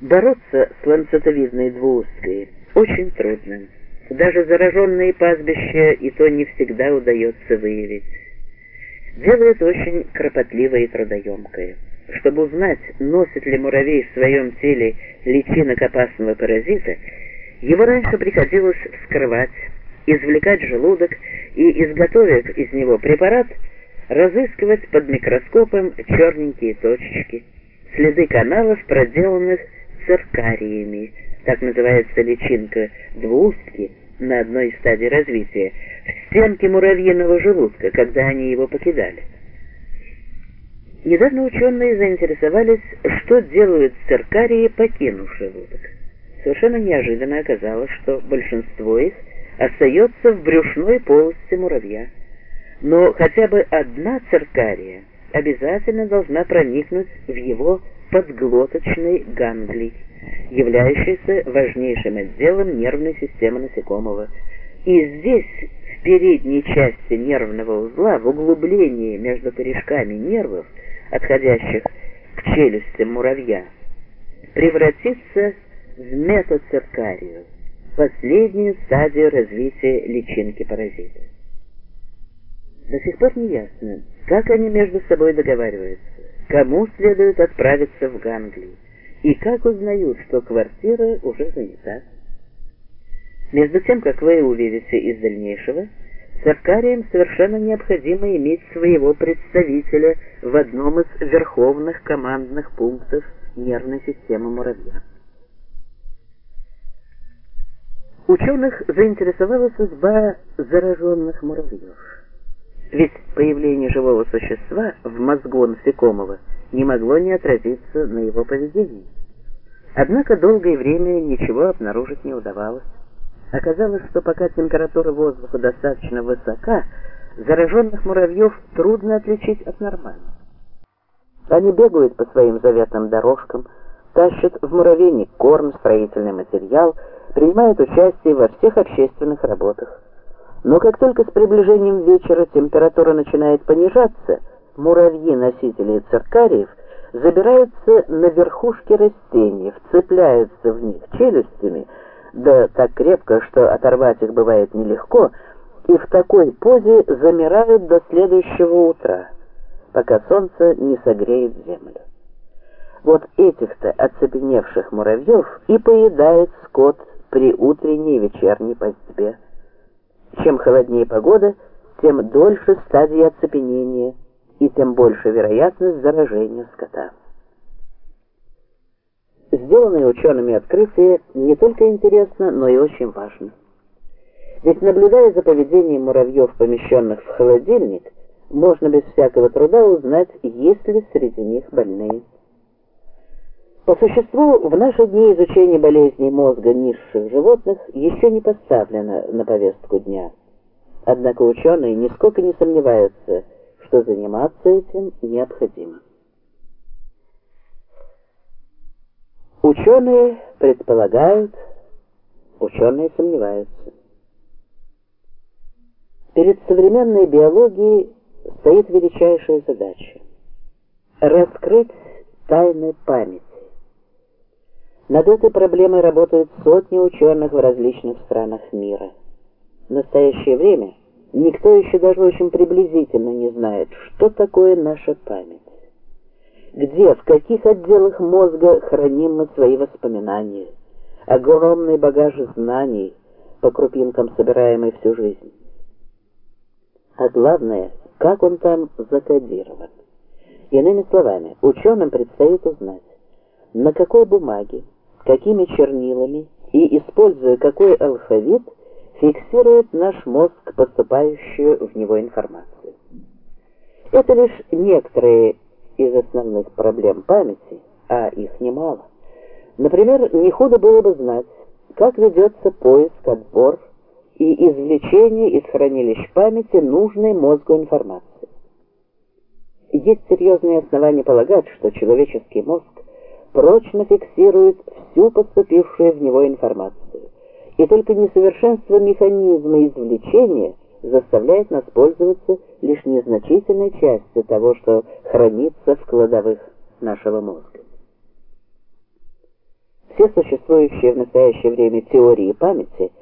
Бороться с ланцетовидной двуусткой очень трудно. Даже зараженные пастбища и то не всегда удается выявить. Дело это очень кропотливое и трудоемкое. Чтобы узнать, носит ли муравей в своем теле личинок опасного паразита, его раньше приходилось вскрывать, извлекать желудок и, изготовив из него препарат, разыскивать под микроскопом черненькие точечки, следы каналов, проделанных циркариями, так называется личинка двуустки на одной из стадий развития, в стенке муравьиного желудка, когда они его покидали. Недавно ученые заинтересовались, что делают циркарии, покинув желудок. Совершенно неожиданно оказалось, что большинство их остается в брюшной полости муравья. Но хотя бы одна циркария обязательно должна проникнуть в его подглоточный ганглий, являющийся важнейшим отделом нервной системы насекомого. И здесь, в передней части нервного узла, в углублении между корешками нервов, отходящих к челюстям муравья, превратится в метациркарию, последнюю стадию развития личинки паразита. До сих пор не ясно, как они между собой договариваются, кому следует отправиться в Ганглию, и как узнают, что квартира уже занята. Между тем, как вы увидите из дальнейшего, циркариям совершенно необходимо иметь своего представителя в одном из верховных командных пунктов нервной системы муравья. Ученых заинтересовала судьба зараженных муравьев. Ведь появление живого существа в мозгу насекомого не могло не отразиться на его поведении. Однако долгое время ничего обнаружить не удавалось. Оказалось, что пока температура воздуха достаточно высока, зараженных муравьев трудно отличить от нормальных. Они бегают по своим заветным дорожкам, тащат в муравейник корм, строительный материал, принимают участие во всех общественных работах. Но как только с приближением вечера температура начинает понижаться, муравьи-носители циркариев забираются на верхушки растений, вцепляются в них челюстями, да так крепко, что оторвать их бывает нелегко, и в такой позе замирают до следующего утра, пока солнце не согреет землю. Вот этих-то оцепеневших муравьев и поедает скот при утренней и вечерней пастьбе. Чем холоднее погода, тем дольше стадия оцепенения и тем больше вероятность заражения скота. Сделанное учеными открытие не только интересно, но и очень важно. Ведь наблюдая за поведением муравьев, помещенных в холодильник, можно без всякого труда узнать, есть ли среди них больные. По существу, в наши дни изучение болезней мозга низших животных еще не поставлено на повестку дня. Однако ученые нисколько не сомневаются, что заниматься этим необходимо. Ученые предполагают, ученые сомневаются. Перед современной биологией стоит величайшая задача – раскрыть тайны памяти. Над этой проблемой работают сотни ученых в различных странах мира. В настоящее время никто еще даже очень приблизительно не знает, что такое наша память. Где, в каких отделах мозга храним мы свои воспоминания, огромный багаж знаний, по крупинкам собираемый всю жизнь. А главное, как он там закодирован. Иными словами, ученым предстоит узнать, на какой бумаге, какими чернилами и используя какой алфавит фиксирует наш мозг поступающую в него информацию. Это лишь некоторые из основных проблем памяти, а их немало. Например, не худо было бы знать, как ведется поиск, отбор и извлечение из хранилищ памяти нужной мозгу информации. Есть серьезные основания полагать, что человеческий мозг прочно фиксирует всю поступившую в него информацию, и только несовершенство механизма извлечения заставляет нас пользоваться лишь незначительной частью того, что хранится в кладовых нашего мозга. Все существующие в настоящее время теории памяти